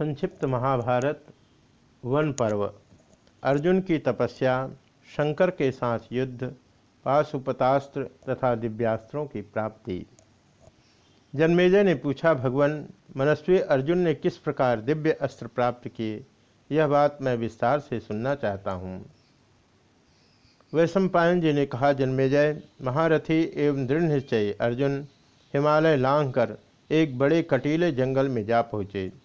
संक्षिप्त महाभारत, वन पर्व। अर्जुन की तपस्या, शंकर के साथ युद्ध, पाशुपतास्त्र तथा दिव्यास्त्रों की प्राप्ति। जन्मेजय ने पूछा, भगवान, मनस्वी अर्जुन ने किस प्रकार दिव्य अस्त्र प्राप्त किए? यह बात मैं विस्तार से सुनना चाहता हूँ। वैशंपायन जी ने कहा, जन्मेजय, महारथी एवं दृढ़ निश्चय अर्जुन हिमालय लांघ कर एक बड़े कटीले जंगल में जा पहुँचे।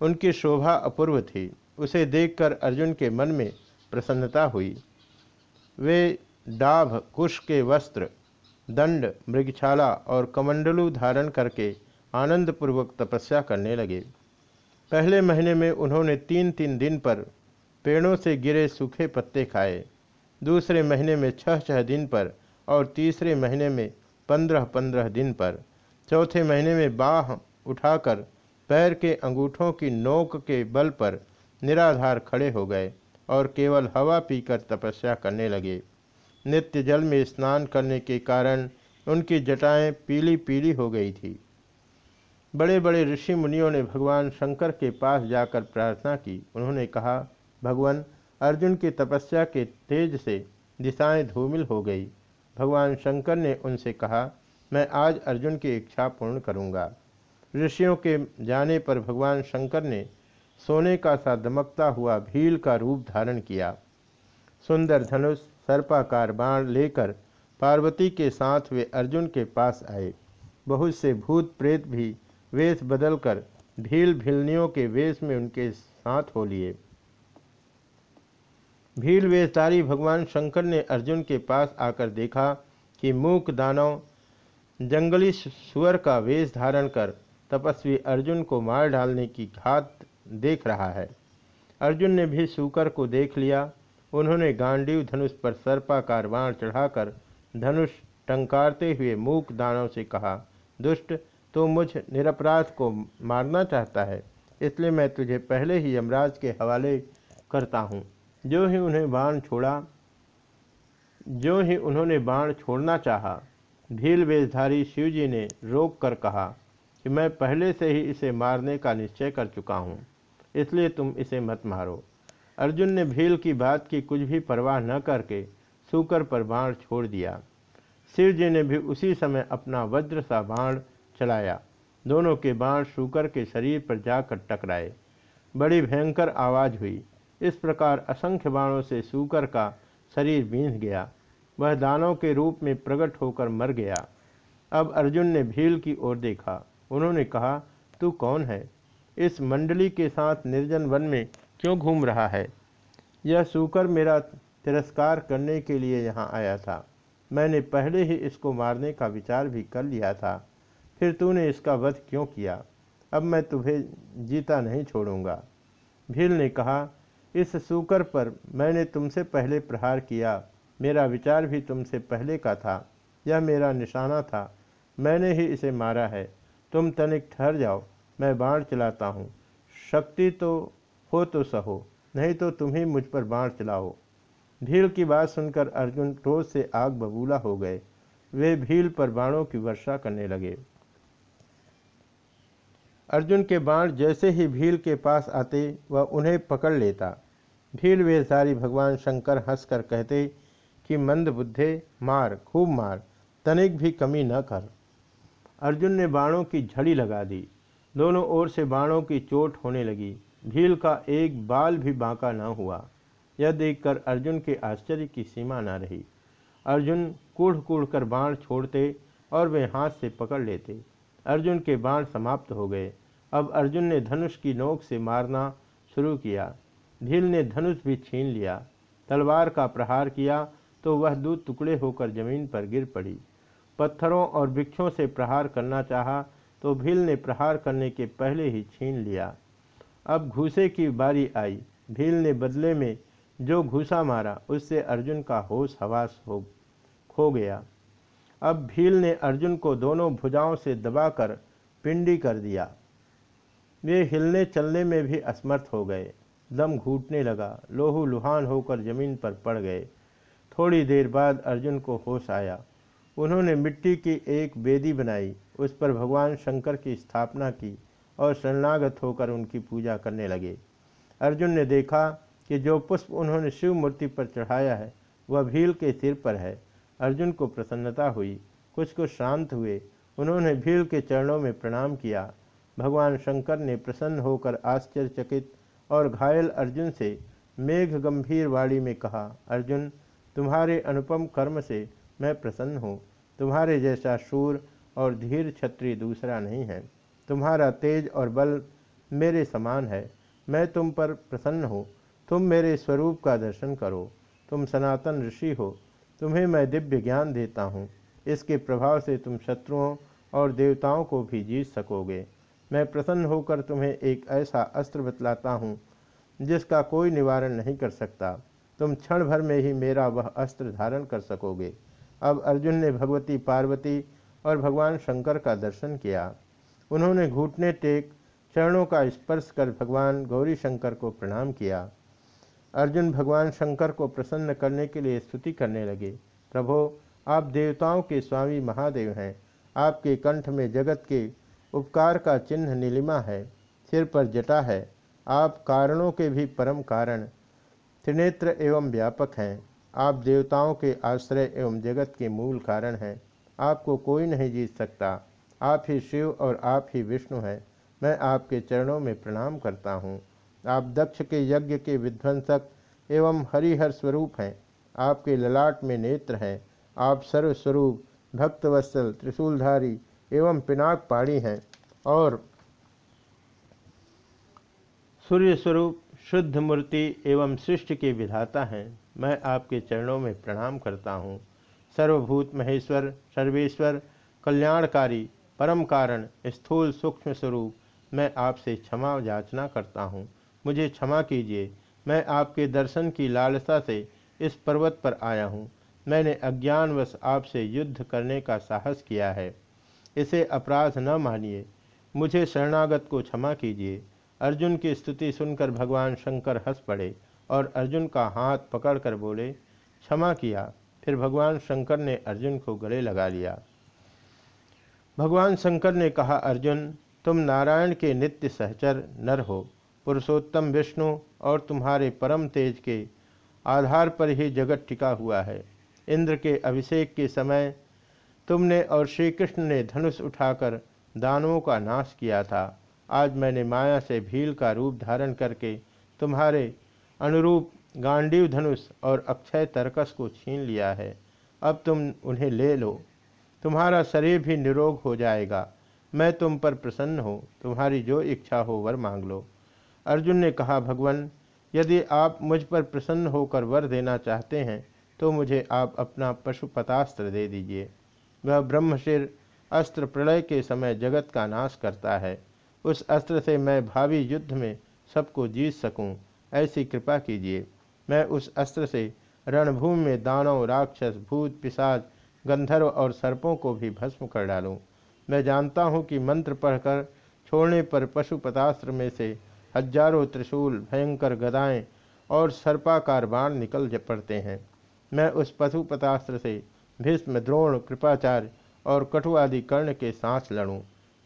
उनकी शोभा अपूर्व थी। उसे देखकर अर्जुन के मन में प्रसन्नता हुई। वे डाभ, कुश के वस्त्र, दंड, मृगछाला और कमंडलू धारण करके आनंदपूर्वक तपस्या करने लगे। पहले महीने में उन्होंने तीन तीन दिन पर पेड़ों से गिरे सूखे पत्ते खाए। दूसरे महीने में छह छह दिन पर और तीसरे महीने में पंद्रह पंद्रह दिन पर। चौथे महीने में बाह उठाकर पैर के अंगूठों की नोक के बल पर निराधार खड़े हो गए और केवल हवा पीकर तपस्या करने लगे। नित्य जल में स्नान करने के कारण उनकी जटाएँ पीली पीली हो गई थी। बड़े बड़े ऋषि मुनियों ने भगवान शंकर के पास जाकर प्रार्थना की। उन्होंने कहा, भगवान, अर्जुन की तपस्या के तेज से दिशाएँ धूमिल हो गई। भगवान शंकर ने उनसे कहा, मैं आज अर्जुन की इच्छा पूर्ण करूँगा। ऋषियों के जाने पर भगवान शंकर ने सोने का सा दमकता हुआ भील का रूप धारण किया। सुंदर धनुष, सर्पाकार बाण लेकर पार्वती के साथ वे अर्जुन के पास आए। बहुत से भूत प्रेत भी वेश बदलकर भील भिलनियों के वेश में उनके साथ हो लिए। भील वेशधारी भगवान शंकर ने अर्जुन के पास आकर देखा कि मूक दानव जंगली सुअर का वेश धारण कर तपस्वी अर्जुन को मार डालने की घात देख रहा है। अर्जुन ने भी सूकर को देख लिया। उन्होंने गांडीव धनुष पर सर्पाकार बाण चढ़ाकर धनुष टंकारते हुए मूक दानव से कहा, दुष्ट तो मुझ निरपराध को मारना चाहता है, इसलिए मैं तुझे पहले ही यमराज के हवाले करता हूँ। जो ही उन्हें बाण छोड़ा, जो ही उन्होंने बाण छोड़ना चाहा, भील वेशधारी शिवजी ने रोक कर कहा कि मैं पहले से ही इसे मारने का निश्चय कर चुका हूँ, इसलिए तुम इसे मत मारो। अर्जुन ने भील की बात की कुछ भी परवाह न करके सूकर पर बाण छोड़ दिया। शिव जी ने भी उसी समय अपना वज्र सा बाण चलाया। दोनों के बाण शूकर के शरीर पर जाकर टकराए। बड़ी भयंकर आवाज़ हुई। इस प्रकार असंख्य बाणों से सूकर का शरीर बींध गया। वह दानों के रूप में प्रकट होकर मर गया। अब अर्जुन ने भील की ओर देखा। उन्होंने कहा, तू कौन है? इस मंडली के साथ निर्जन वन में क्यों घूम रहा है? यह सूकर मेरा तिरस्कार करने के लिए यहाँ आया था। मैंने पहले ही इसको मारने का विचार भी कर लिया था। फिर तूने इसका वध क्यों किया? अब मैं तुम्हें जीता नहीं छोड़ूँगा। भील ने कहा, इस सूकर पर मैंने तुमसे पहले प्रहार किया। मेरा विचार भी तुमसे पहले का था। यह मेरा निशाना था। मैंने ही इसे मारा है। तुम तनिक ठहर जाओ, मैं बाढ़ चलाता हूँ। शक्ति तो हो तो सहो, नहीं तो तुम ही मुझ पर बाढ़ चलाओ। भील की बात सुनकर अर्जुन क्रोध से आग बबूला हो गए। वे भील पर बाणों की वर्षा करने लगे। अर्जुन के बाण जैसे ही भील के पास आते, वह उन्हें पकड़ लेता। भील वेशधारी भगवान शंकर हंसकर कहते कि, मंद बुद्धे, मार, खूब मार, तनिक भी कमी न कर। अर्जुन ने बाणों की झड़ी लगा दी। दोनों ओर से बाणों की चोट होने लगी। भील का एक बाल भी बांका न हुआ। यह देखकर अर्जुन के आश्चर्य की सीमा न रही। अर्जुन कूढ़ कूढ़ कर बाण छोड़ते और वे हाथ से पकड़ लेते। अर्जुन के बाण समाप्त हो गए। अब अर्जुन ने धनुष की नोक से मारना शुरू किया। भील ने धनुष भी छीन लिया। तलवार का प्रहार किया तो वह दो टुकड़े होकर ज़मीन पर गिर पड़ी। पत्थरों और वृक्षों से प्रहार करना चाहा तो भील ने प्रहार करने के पहले ही छीन लिया। अब घूसे की बारी आई। भील ने बदले में जो घूसा मारा, उससे अर्जुन का होश हवास हो, खो गया। अब भील ने अर्जुन को दोनों भुजाओं से दबाकर पिंडी कर दिया। वे हिलने चलने में भी असमर्थ हो गए। दम घूटने लगा। लोहू लुहान होकर ज़मीन पर पड़ गए। थोड़ी देर बाद अर्जुन को होश आया। उन्होंने मिट्टी की एक बेदी बनाई, उस पर भगवान शंकर की स्थापना की और शरणागत होकर उनकी पूजा करने लगे। अर्जुन ने देखा कि जो पुष्प उन्होंने शिव मूर्ति पर चढ़ाया है, वह भील के सिर पर है। अर्जुन को प्रसन्नता हुई कुछ कुछ शांत हुए। उन्होंने भील के चरणों में प्रणाम किया। भगवान शंकर ने प्रसन्न होकर आश्चर्यचकित और घायल अर्जुन से मेघ गंभीर वाणी में कहा, अर्जुन, तुम्हारे अनुपम कर्म से मैं प्रसन्न हूँ। तुम्हारे जैसा शूर और धीर छत्री दूसरा नहीं है। तुम्हारा तेज और बल मेरे समान है। मैं तुम पर प्रसन्न हूँ। तुम मेरे स्वरूप का दर्शन करो। तुम सनातन ऋषि हो। तुम्हें मैं दिव्य ज्ञान देता हूँ। इसके प्रभाव से तुम शत्रुओं और देवताओं को भी जीत सकोगे। मैं प्रसन्न होकर तुम्हें एक ऐसा अस्त्र बतलाता हूँ, जिसका कोई निवारण नहीं कर सकता। तुम क्षण भर में ही मेरा वह अस्त्र धारण कर सकोगे। अब अर्जुन ने भगवती पार्वती और भगवान शंकर का दर्शन किया। उन्होंने घुटने टेक चरणों का स्पर्श कर भगवान गौरी शंकर को प्रणाम किया। अर्जुन भगवान शंकर को प्रसन्न करने के लिए स्तुति करने लगे। प्रभो, आप देवताओं के स्वामी महादेव हैं। आपके कंठ में जगत के उपकार का चिन्ह नीलिमा है। सिर पर जटा है। आप कारणों के भी परम कारण, त्रिनेत्र एवं व्यापक हैं। आप देवताओं के आश्रय एवं जगत के मूल कारण हैं। आपको कोई नहीं जीत सकता। आप ही शिव और आप ही विष्णु हैं। मैं आपके चरणों में प्रणाम करता हूँ। आप दक्ष के यज्ञ के विध्वंसक एवं हरिहर स्वरूप हैं। आपके ललाट में नेत्र हैं। आप सर्वस्वरूप, भक्तवत्सल, त्रिशूलधारी एवं पिनाक पाणी हैं। और सूर्य स्वरूप शुद्ध मूर्ति एवं सृष्टि के विधाता हैं। मैं आपके चरणों में प्रणाम करता हूँ। सर्वभूत महेश्वर, सर्वेश्वर, कल्याणकारी परम कारण स्थूल सूक्ष्म स्वरूप, मैं आपसे क्षमा याचना करता हूँ। मुझे क्षमा कीजिए। मैं आपके दर्शन की लालसा से इस पर्वत पर आया हूँ। मैंने अज्ञानवश आपसे युद्ध करने का साहस किया है। इसे अपराध न मानिए। मुझे शरणागत को क्षमा कीजिए। अर्जुन की स्तुति सुनकर भगवान शंकर हंस पड़े और अर्जुन का हाथ पकड़कर बोले, क्षमा किया। फिर भगवान शंकर ने अर्जुन को गले लगा लिया। भगवान शंकर ने कहा, अर्जुन, तुम नारायण के नित्य सहचर नर हो। पुरुषोत्तम विष्णु और तुम्हारे परम तेज के आधार पर ही जगत टिका हुआ है। इंद्र के अभिषेक के समय तुमने और श्री कृष्ण ने धनुष उठाकर दानवों का नाश किया था। आज मैंने माया से भील का रूप धारण करके तुम्हारे अनुरूप गांडीव धनुष और अक्षय तर्कस को छीन लिया है। अब तुम उन्हें ले लो। तुम्हारा शरीर भी निरोग हो जाएगा। मैं तुम पर प्रसन्न हूँ। तुम्हारी जो इच्छा हो वर मांग लो। अर्जुन ने कहा, भगवान, यदि आप मुझ पर प्रसन्न होकर वर देना चाहते हैं तो मुझे आप अपना पशुपतास्त्र दे दीजिए। वह ब्रह्मशिर अस्त्र प्रलय के समय जगत का नाश करता है। उस अस्त्र से मैं भावी युद्ध में सबको जीत सकूँ, ऐसी कृपा कीजिए। मैं उस अस्त्र से रणभूमि में दानव राक्षस, भूत, पिशाच, गंधर्व और सर्पों को भी भस्म कर डालूं। मैं जानता हूँ कि मंत्र पढ़कर छोड़ने पर पशुपतास्त्र में से हज़ारों त्रिशूल, भयंकर गदाएँ और सर्पाकार बाण निकल पड़ते हैं। मैं उस पशुपतास्त्र से भीष्म, द्रोण, कृपाचार्य और कटु आदि कर्ण के सांस लड़ूं।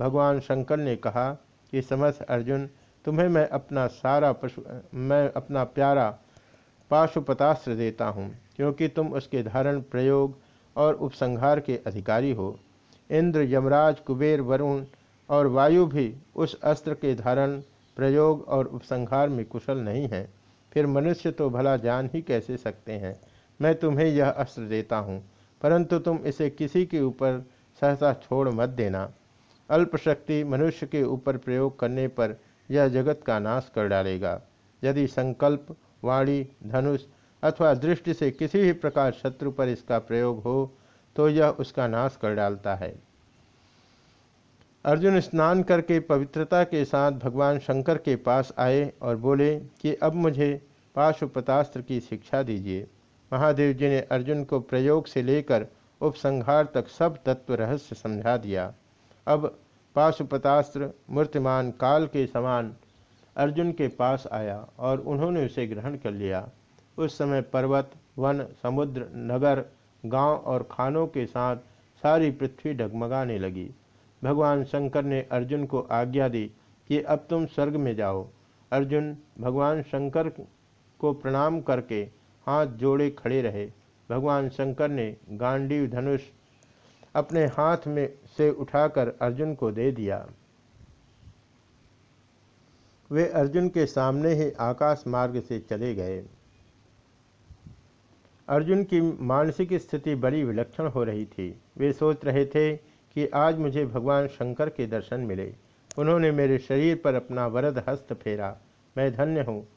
भगवान शंकर ने कहा कि समस्त अर्जुन, तुम्हें मैं अपना सारा पशु, मैं अपना प्यारा पाशुपतास्त्र देता हूँ, क्योंकि तुम उसके धारण, प्रयोग और उपसंहार के अधिकारी हो। इंद्र, यमराज, कुबेर, वरुण और वायु भी उस अस्त्र के धारण, प्रयोग और उपसंहार में कुशल नहीं है। फिर मनुष्य तो भला जान ही कैसे सकते हैं? मैं तुम्हें यह अस्त्र देता हूँ, परंतु तुम इसे किसी के ऊपर सहसा छोड़ मत देना। अल्प शक्ति मनुष्य के ऊपर प्रयोग करने पर यह जगत का नाश कर डालेगा। यदि संकल्प, वाणी, धनुष अथवा दृष्टि से किसी भी प्रकार शत्रु पर इसका प्रयोग हो तो यह उसका नाश कर डालता है। अर्जुन स्नान करके पवित्रता के साथ भगवान शंकर के पास आए और बोले कि अब मुझे पाशुपतास्त्र की शिक्षा दीजिए। महादेव जी ने अर्जुन को प्रयोग से लेकर उपसंहार तक सब तत्व रहस्य समझा दिया। अब पाशुपतास्त्र मूर्तिमान काल के समान अर्जुन के पास आया और उन्होंने उसे ग्रहण कर लिया। उस समय पर्वत, वन, समुद्र, नगर, गाँव और खानों के साथ सारी पृथ्वी ढगमगाने लगी। भगवान शंकर ने अर्जुन को आज्ञा दी कि अब तुम स्वर्ग में जाओ। अर्जुन भगवान शंकर को प्रणाम करके हाथ जोड़े खड़े रहे। भगवान शंकर ने गांडीव धनुष अपने हाथ में से उठाकर अर्जुन को दे दिया। वे अर्जुन के सामने ही आकाश मार्ग से चले गए। अर्जुन की मानसिक स्थिति बड़ी विलक्षण हो रही थी। वे सोच रहे थे कि आज मुझे भगवान शंकर के दर्शन मिले। उन्होंने मेरे शरीर पर अपना वरद हस्त फेरा। मैं धन्य हूँ।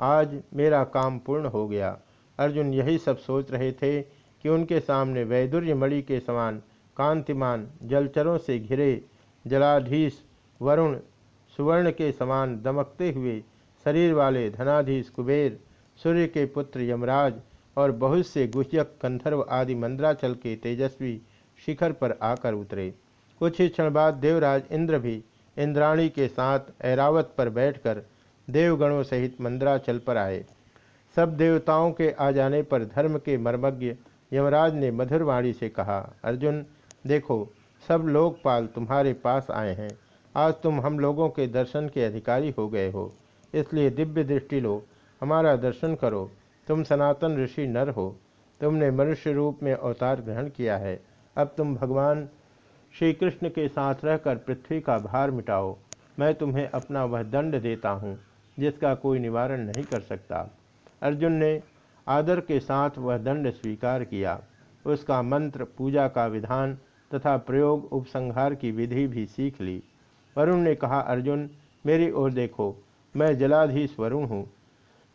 आज मेरा काम पूर्ण हो गया। अर्जुन यही सब सोच रहे थे कि उनके सामने वैदुर्य मणि के समान कांतिमान जलचरों से घिरे जलाधीश वरुण सुवर्ण के समान दमकते हुए शरीर वाले धनाधीश कुबेर, सूर्य के पुत्र यमराज और बहुत से गुह्यक गंधर्व आदि मंद्राचल के तेजस्वी शिखर पर आकर उतरे। कुछ ही क्षण बाद देवराज इंद्र भी इंद्राणी के साथ ऐरावत पर बैठकर देवगणों सहित मंद्राचल पर आए। सब देवताओं के आ जाने पर धर्म के मर्मज्ञ यमराज ने मधुरवाणी से कहा, अर्जुन देखो, सब लोकपाल तुम्हारे पास आए हैं। आज तुम हम लोगों के दर्शन के अधिकारी हो गए हो। इसलिए दिव्य दृष्टि लो, हमारा दर्शन करो। तुम सनातन ऋषि नर हो। तुमने मनुष्य रूप में अवतार ग्रहण किया है। अब तुम भगवान श्री कृष्ण के साथ रहकर पृथ्वी का भार मिटाओ। मैं तुम्हें अपना वह दंड देता हूँ, जिसका कोई निवारण नहीं कर सकता। अर्जुन ने आदर के साथ वह दंड स्वीकार किया। उसका मंत्र पूजा का विधान तथा प्रयोग उपसंहार की विधि भी सीख ली। वरुण ने कहा अर्जुन मेरी ओर देखो मैं जलाधीश वरुण हूँ।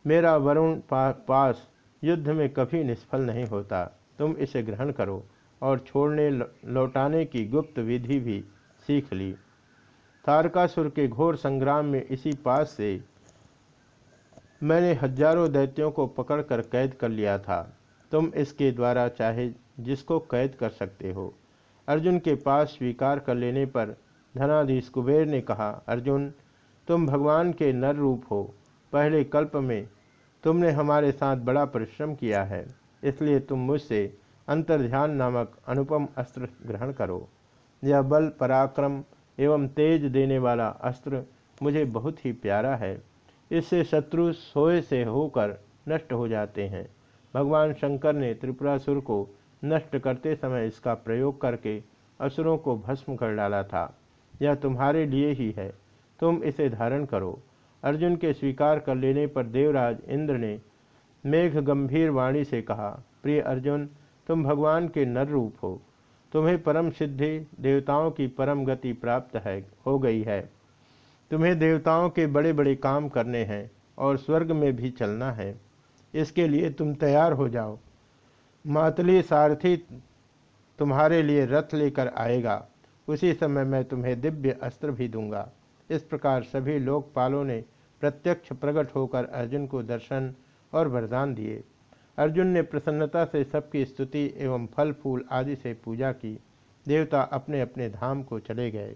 मेरा वरुण पा, पास युद्ध में कभी निष्फल नहीं होता। तुम इसे ग्रहण करो और छोड़ने लौटाने की गुप्त विधि भी सीख ली। तारकासुर के घोर संग्राम में इसी पास से मैंने हज़ारों दैत्यों को पकड़कर कैद कर लिया था। तुम इसके द्वारा चाहे जिसको कैद कर सकते हो। अर्जुन के पास स्वीकार कर लेने पर धनाधीश कुबेर ने कहा, अर्जुन, तुम भगवान के नर रूप हो। पहले कल्प में तुमने हमारे साथ बड़ा परिश्रम किया है। इसलिए तुम मुझसे अंतर्ध्यान नामक अनुपम अस्त्र ग्रहण करो। यह बल, पराक्रम एवं तेज देने वाला अस्त्र मुझे बहुत ही प्यारा है। इससे शत्रु सोए से होकर नष्ट हो जाते हैं। भगवान शंकर ने त्रिपुरासुर को नष्ट करते समय इसका प्रयोग करके असुरों को भस्म कर डाला था। यह तुम्हारे लिए ही है। तुम इसे धारण करो। अर्जुन के स्वीकार कर लेने पर देवराज इंद्र ने मेघ गंभीर वाणी से कहा, प्रिय अर्जुन, तुम भगवान के नर रूप हो। तुम्हें परम सिद्धि देवताओं की परम गति प्राप्त है, हो गई है। तुम्हें देवताओं के बड़े बड़े काम करने हैं और स्वर्ग में भी चलना है। इसके लिए तुम तैयार हो जाओ। मातली सारथी तुम्हारे लिए रथ लेकर आएगा। उसी समय मैं तुम्हें दिव्य अस्त्र भी दूँगा। इस प्रकार सभी लोकपालों ने प्रत्यक्ष प्रकट होकर अर्जुन को दर्शन और वरदान दिए। अर्जुन ने प्रसन्नता से सबकी स्तुति एवं फल फूल आदि से पूजा की। देवता अपने अपने धाम को चले गए।